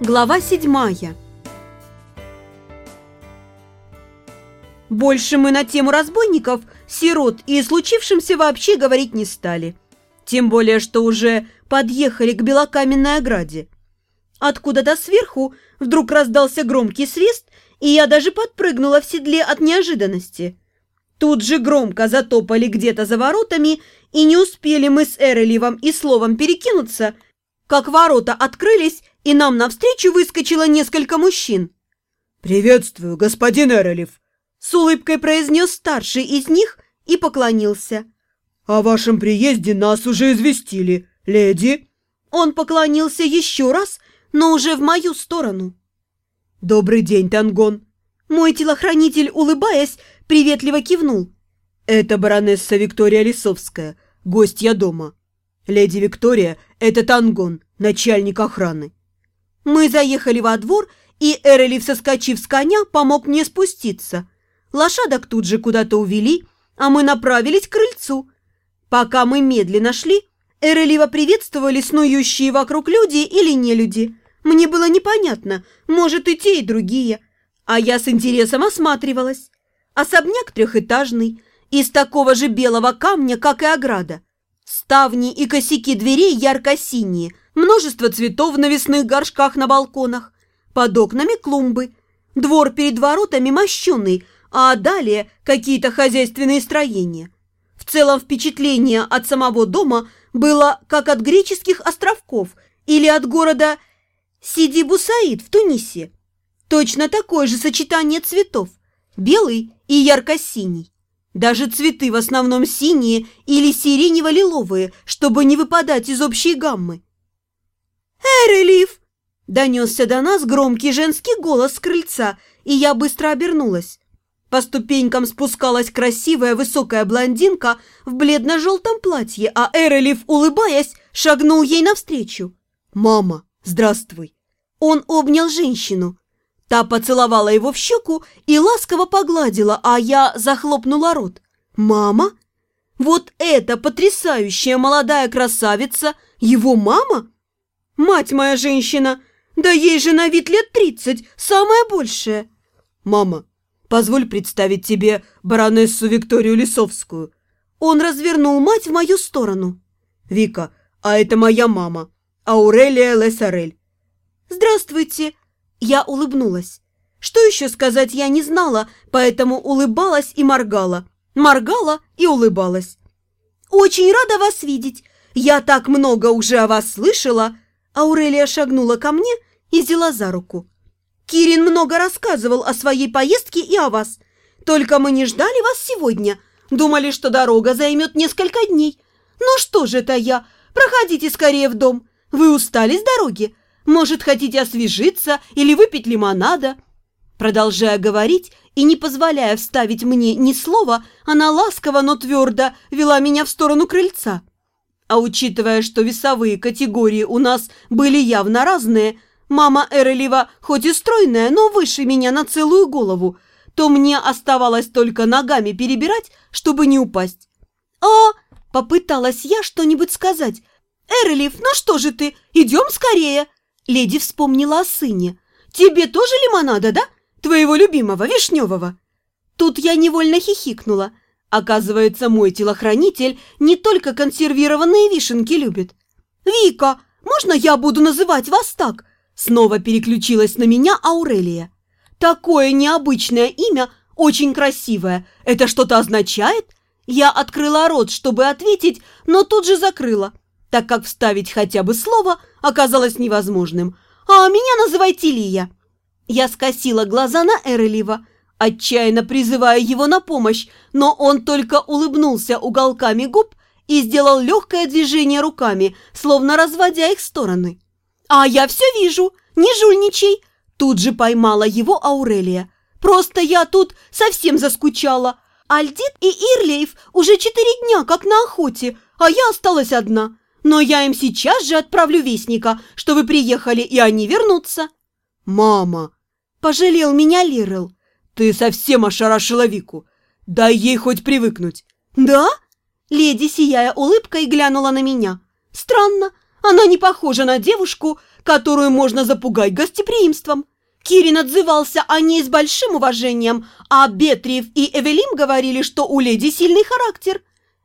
Глава седьмая Больше мы на тему разбойников, сирот и случившимся вообще говорить не стали. Тем более, что уже подъехали к белокаменной ограде. Откуда-то сверху вдруг раздался громкий свист, и я даже подпрыгнула в седле от неожиданности. Тут же громко затопали где-то за воротами, и не успели мы с Эреливом и словом перекинуться, как ворота открылись, и нам навстречу выскочило несколько мужчин. «Приветствую, господин Эрелев!» С улыбкой произнес старший из них и поклонился. «О вашем приезде нас уже известили, леди!» Он поклонился еще раз, но уже в мою сторону. «Добрый день, Тангон!» Мой телохранитель, улыбаясь, приветливо кивнул. «Это баронесса Виктория Лисовская, гостья дома. Леди Виктория – это Тангон, начальник охраны». Мы заехали во двор, и Эрелив, соскочив с коня, помог мне спуститься. Лошадок тут же куда-то увели, а мы направились к крыльцу. Пока мы медленно шли, Эрелива приветствовали снующие вокруг люди или не люди. Мне было непонятно, может и те, и другие. А я с интересом осматривалась. Особняк трехэтажный, из такого же белого камня, как и ограда. Ставни и косяки дверей ярко-синие, множество цветов в навесных горшках на балконах, под окнами клумбы, двор перед воротами мощенный, а далее какие-то хозяйственные строения. В целом впечатление от самого дома было как от греческих островков или от города Сиди-Бусаид в Тунисе. Точно такое же сочетание цветов – белый и ярко-синий. Даже цветы в основном синие или сиренево-лиловые, чтобы не выпадать из общей гаммы. «Эрелиф!» – донесся до нас громкий женский голос с крыльца, и я быстро обернулась. По ступенькам спускалась красивая высокая блондинка в бледно-желтом платье, а Эрелиф, улыбаясь, шагнул ей навстречу. «Мама, здравствуй!» Он обнял женщину. Та поцеловала его в щеку и ласково погладила, а я захлопнула рот. «Мама? Вот эта потрясающая молодая красавица его мама? Мать моя женщина! Да ей же на вид лет тридцать, самое большее!» «Мама, позволь представить тебе баронессу Викторию Лисовскую». Он развернул мать в мою сторону. «Вика, а это моя мама, Аурелия Лесарель». «Здравствуйте!» Я улыбнулась. Что еще сказать я не знала, поэтому улыбалась и моргала. Моргала и улыбалась. «Очень рада вас видеть. Я так много уже о вас слышала». Аурелия шагнула ко мне и взяла за руку. «Кирин много рассказывал о своей поездке и о вас. Только мы не ждали вас сегодня. Думали, что дорога займет несколько дней. Ну что же это я? Проходите скорее в дом. Вы устали с дороги? Может, хотите освежиться или выпить лимонада?» Продолжая говорить и не позволяя вставить мне ни слова, она ласково, но твердо вела меня в сторону крыльца. А учитывая, что весовые категории у нас были явно разные, мама Эрелева хоть и стройная, но выше меня на целую голову, то мне оставалось только ногами перебирать, чтобы не упасть. «А!» – попыталась я что-нибудь сказать. «Эрелев, ну что же ты, идем скорее!» Леди вспомнила о сыне. «Тебе тоже лимонада, да? Твоего любимого, вишневого?» Тут я невольно хихикнула. Оказывается, мой телохранитель не только консервированные вишенки любит. «Вика, можно я буду называть вас так?» Снова переключилась на меня Аурелия. «Такое необычное имя, очень красивое. Это что-то означает?» Я открыла рот, чтобы ответить, но тут же закрыла так как вставить хотя бы слово оказалось невозможным. «А меня называйте Лия!» Я скосила глаза на Эрелива, отчаянно призывая его на помощь, но он только улыбнулся уголками губ и сделал легкое движение руками, словно разводя их стороны. «А я все вижу! Не жульничай!» Тут же поймала его Аурелия. «Просто я тут совсем заскучала. Альдит и Ирлеев уже четыре дня как на охоте, а я осталась одна. Но я им сейчас же отправлю вестника, что вы приехали, и они вернутся». «Мама!» – пожалел меня Лирел. «Ты совсем ошарашила Вику. Дай ей хоть привыкнуть». «Да?» – леди, сияя улыбкой, глянула на меня. «Странно, Она не похожа на девушку, которую можно запугать гостеприимством. Кирин отзывался о ней с большим уважением, а Бетриев и Эвелим говорили, что у леди сильный характер.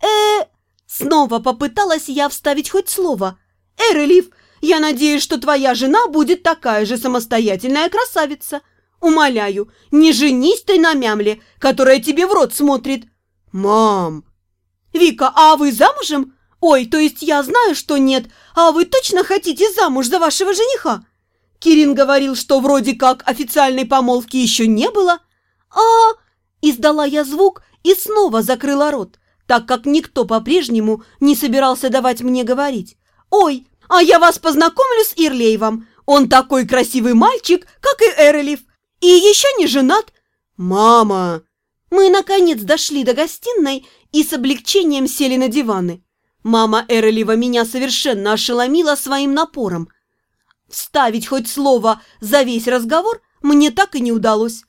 э Снова попыталась я вставить хоть слово. «Эрелив, я надеюсь, что твоя жена будет такая же самостоятельная красавица. Умоляю, не женись ты на мямле, которая тебе в рот смотрит». «Мам!» «Вика, а вы замужем? Ой, то есть я знаю, что нет, а вы точно хотите замуж за вашего жениха?» Кирин говорил, что вроде как официальной помолвки еще не было. а Издала я звук и снова закрыла рот, так как никто по-прежнему не собирался давать мне говорить. «Ой, а я вас познакомлю с Ирлеевым. Он такой красивый мальчик, как и Эрелев. И еще не женат». «Мама!» Мы, наконец, дошли до гостиной и с облегчением сели на диваны. Мама Эрелева меня совершенно ошеломила своим напором. Вставить хоть слово за весь разговор мне так и не удалось.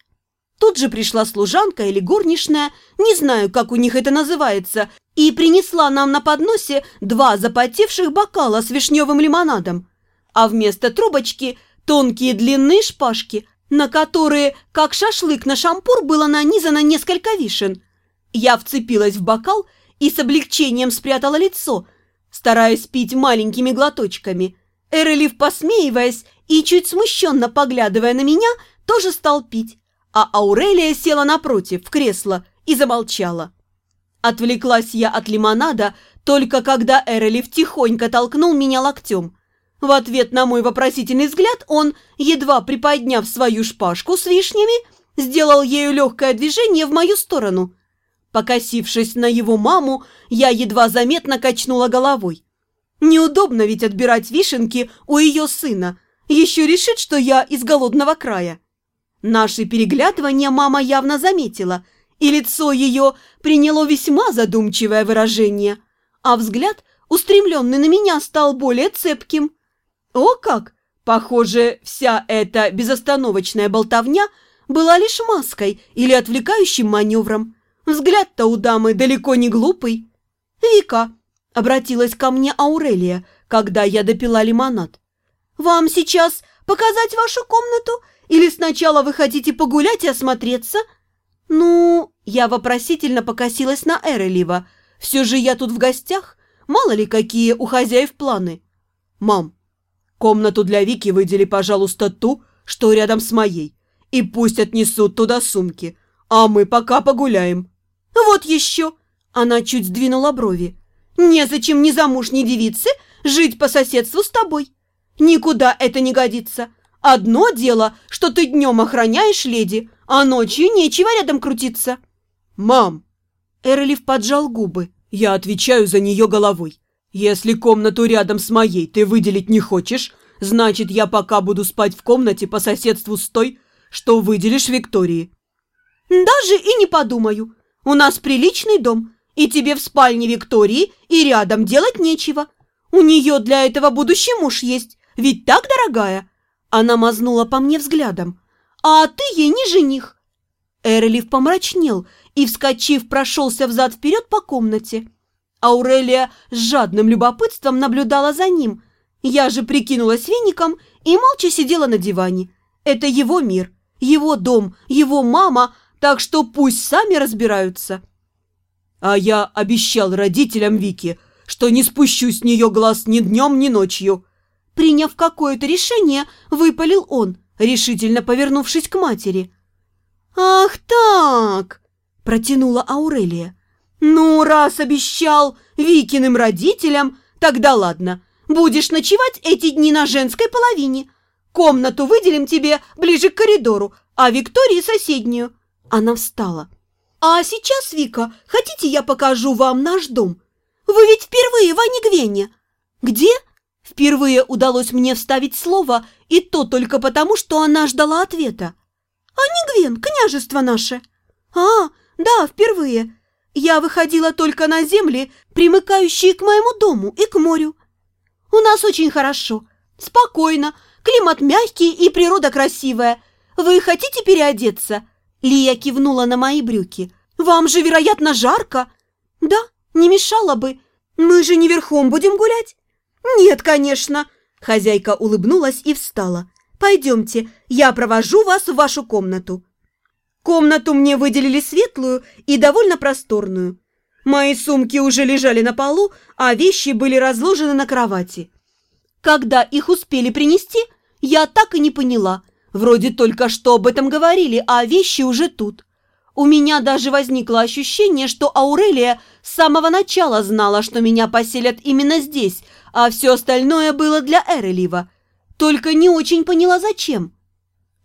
Тут же пришла служанка или горничная, не знаю, как у них это называется, и принесла нам на подносе два запотевших бокала с вишневым лимонадом, а вместо трубочки тонкие длинные шпажки, на которые, как шашлык на шампур, было нанизано несколько вишен. Я вцепилась в бокал и с облегчением спрятала лицо, стараясь пить маленькими глоточками. Эрелив, посмеиваясь и чуть смущенно поглядывая на меня, тоже стал пить, а Аурелия села напротив, в кресло, и замолчала. Отвлеклась я от лимонада, только когда Эрелив тихонько толкнул меня локтем. В ответ на мой вопросительный взгляд он, едва приподняв свою шпажку с вишнями, сделал ею легкое движение в мою сторону. Покосившись на его маму, я едва заметно качнула головой. Неудобно ведь отбирать вишенки у ее сына. Еще решит, что я из голодного края. Наши переглядывания мама явно заметила – и лицо ее приняло весьма задумчивое выражение, а взгляд, устремленный на меня, стал более цепким. О как! Похоже, вся эта безостановочная болтовня была лишь маской или отвлекающим маневром. Взгляд-то у дамы далеко не глупый. «Вика», — обратилась ко мне Аурелия, когда я допила лимонад, «вам сейчас показать вашу комнату или сначала вы хотите погулять и осмотреться?» «Ну...» – я вопросительно покосилась на Эрелива. «Все же я тут в гостях. Мало ли, какие у хозяев планы». «Мам, комнату для Вики выдели, пожалуйста, ту, что рядом с моей, и пусть отнесут туда сумки, а мы пока погуляем». «Вот еще!» – она чуть сдвинула брови. «Незачем незамужней девице жить по соседству с тобой. Никуда это не годится. Одно дело, что ты днем охраняешь леди, а ночью нечего рядом крутиться». «Мам!» Эрлиф поджал губы. «Я отвечаю за нее головой. Если комнату рядом с моей ты выделить не хочешь, значит, я пока буду спать в комнате по соседству с той, что выделишь Виктории». «Даже и не подумаю. У нас приличный дом, и тебе в спальне Виктории и рядом делать нечего. У нее для этого будущий муж есть, ведь так, дорогая?» Она мазнула по мне взглядом а ты ей не жених». Эрлиф помрачнел и, вскочив, прошелся взад-вперед по комнате. Аурелия с жадным любопытством наблюдала за ним. Я же прикинулась веником и молча сидела на диване. Это его мир, его дом, его мама, так что пусть сами разбираются. А я обещал родителям Вики, что не спущу с нее глаз ни днем, ни ночью. Приняв какое-то решение, выпалил он решительно повернувшись к матери. «Ах так!» – протянула Аурелия. «Ну, раз обещал Викиным родителям, тогда ладно. Будешь ночевать эти дни на женской половине. Комнату выделим тебе ближе к коридору, а Виктории соседнюю». Она встала. «А сейчас, Вика, хотите я покажу вам наш дом? Вы ведь впервые в Анигвене. Где?» Впервые удалось мне вставить слово, и то только потому, что она ждала ответа. «А не Гвен, княжество наше!» «А, да, впервые. Я выходила только на земли, примыкающие к моему дому и к морю. У нас очень хорошо, спокойно, климат мягкий и природа красивая. Вы хотите переодеться?» Лия кивнула на мои брюки. «Вам же, вероятно, жарко?» «Да, не мешало бы. Мы же не верхом будем гулять». «Нет, конечно!» Хозяйка улыбнулась и встала. «Пойдемте, я провожу вас в вашу комнату». Комнату мне выделили светлую и довольно просторную. Мои сумки уже лежали на полу, а вещи были разложены на кровати. Когда их успели принести, я так и не поняла. Вроде только что об этом говорили, а вещи уже тут. У меня даже возникло ощущение, что Аурелия с самого начала знала, что меня поселят именно здесь, а все остальное было для Эрелива. Только не очень поняла, зачем.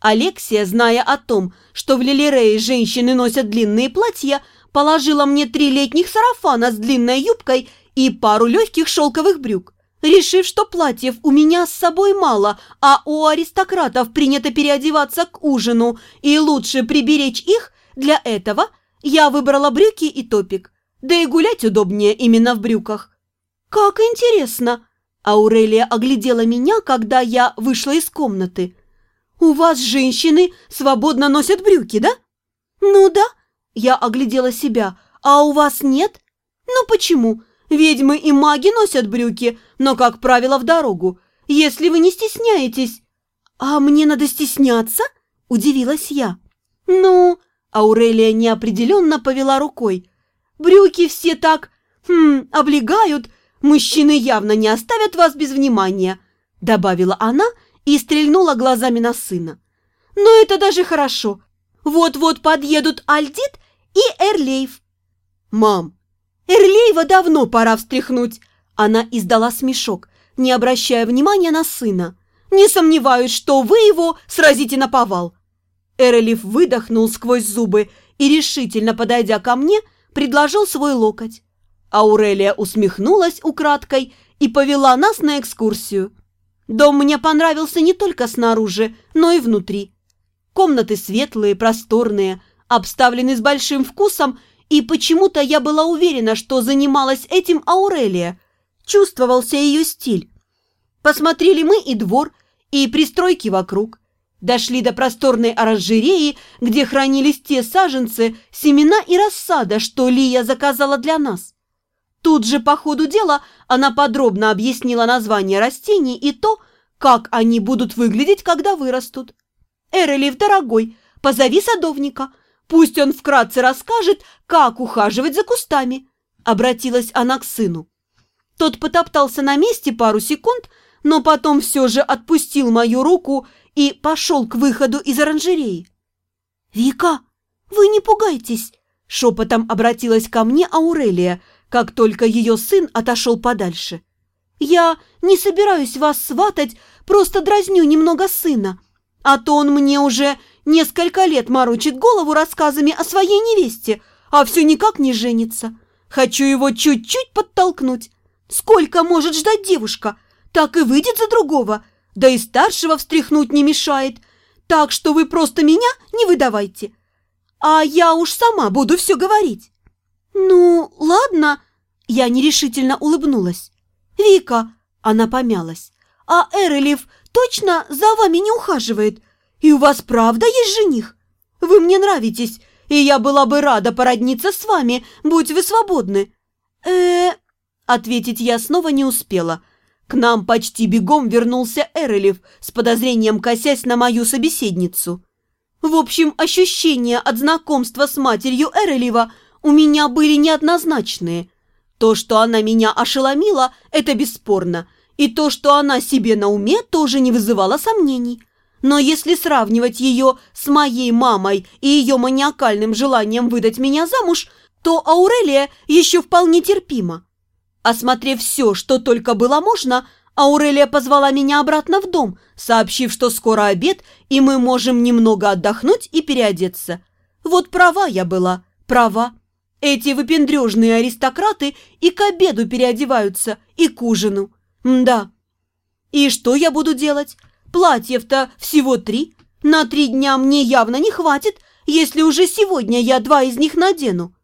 Алексия, зная о том, что в Лилирее женщины носят длинные платья, положила мне три летних сарафана с длинной юбкой и пару легких шелковых брюк, решив, что платьев у меня с собой мало, а у аристократов принято переодеваться к ужину, и лучше приберечь их для этого я выбрала брюки и топик. Да и гулять удобнее именно в брюках. «Как интересно!» Аурелия оглядела меня, когда я вышла из комнаты. «У вас женщины свободно носят брюки, да?» «Ну да», я оглядела себя. «А у вас нет?» «Ну почему? Ведьмы и маги носят брюки, но, как правило, в дорогу. Если вы не стесняетесь...» «А мне надо стесняться?» – удивилась я. «Ну...» Аурелия неопределенно повела рукой. «Брюки все так, хм, облегают. Мужчины явно не оставят вас без внимания», добавила она и стрельнула глазами на сына. «Но это даже хорошо. Вот-вот подъедут Альдит и Эрлейв». «Мам, Эрлейва давно пора встряхнуть!» Она издала смешок, не обращая внимания на сына. «Не сомневаюсь, что вы его сразите на повал. Эрелиф выдохнул сквозь зубы и, решительно подойдя ко мне, предложил свой локоть. Аурелия усмехнулась украдкой и повела нас на экскурсию. Дом мне понравился не только снаружи, но и внутри. Комнаты светлые, просторные, обставлены с большим вкусом, и почему-то я была уверена, что занималась этим Аурелия. Чувствовался ее стиль. Посмотрели мы и двор, и пристройки вокруг – Дошли до просторной оранжереи, где хранились те саженцы, семена и рассада, что Лия заказала для нас. Тут же по ходу дела она подробно объяснила название растений и то, как они будут выглядеть, когда вырастут. «Эрелев, дорогой, позови садовника. Пусть он вкратце расскажет, как ухаживать за кустами», — обратилась она к сыну. Тот потоптался на месте пару секунд, но потом все же отпустил мою руку и пошел к выходу из оранжереи. «Вика, вы не пугайтесь!» – шепотом обратилась ко мне Аурелия, как только ее сын отошел подальше. «Я не собираюсь вас сватать, просто дразню немного сына, а то он мне уже несколько лет морочит голову рассказами о своей невесте, а все никак не женится. Хочу его чуть-чуть подтолкнуть. Сколько может ждать девушка? Так и выйдет за другого!» да и старшего встряхнуть не мешает, так что вы просто меня не выдавайте. А я уж сама буду все говорить». «Ну, ладно», — я нерешительно улыбнулась. «Вика», — она помялась, «а Эрелев точно за вами не ухаживает? И у вас правда есть жених? Вы мне нравитесь, и я была бы рада породниться с вами, будь вы свободны». «Э-э...» Ответить я снова не успела — к нам почти бегом вернулся Эрелев с подозрением косясь на мою собеседницу. В общем, ощущения от знакомства с матерью Эрелева у меня были неоднозначные. То, что она меня ошеломила, это бесспорно, и то, что она себе на уме, тоже не вызывало сомнений. Но если сравнивать ее с моей мамой и ее маниакальным желанием выдать меня замуж, то Аурелия еще вполне терпима. Осмотрев все, что только было можно, Аурелия позвала меня обратно в дом, сообщив, что скоро обед, и мы можем немного отдохнуть и переодеться. Вот права я была, права. Эти выпендрежные аристократы и к обеду переодеваются, и к ужину. да. И что я буду делать? Платьев-то всего три. На три дня мне явно не хватит, если уже сегодня я два из них надену.